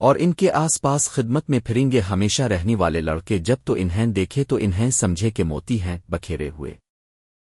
اور ان کے آس پاس خدمت میں پھریں گے ہمیشہ رہنے والے لڑکے۔ جب تو انہیں دیکھے تو انہیں سمجھے کہ موتی ہیں، بکھیرے ہوئے۔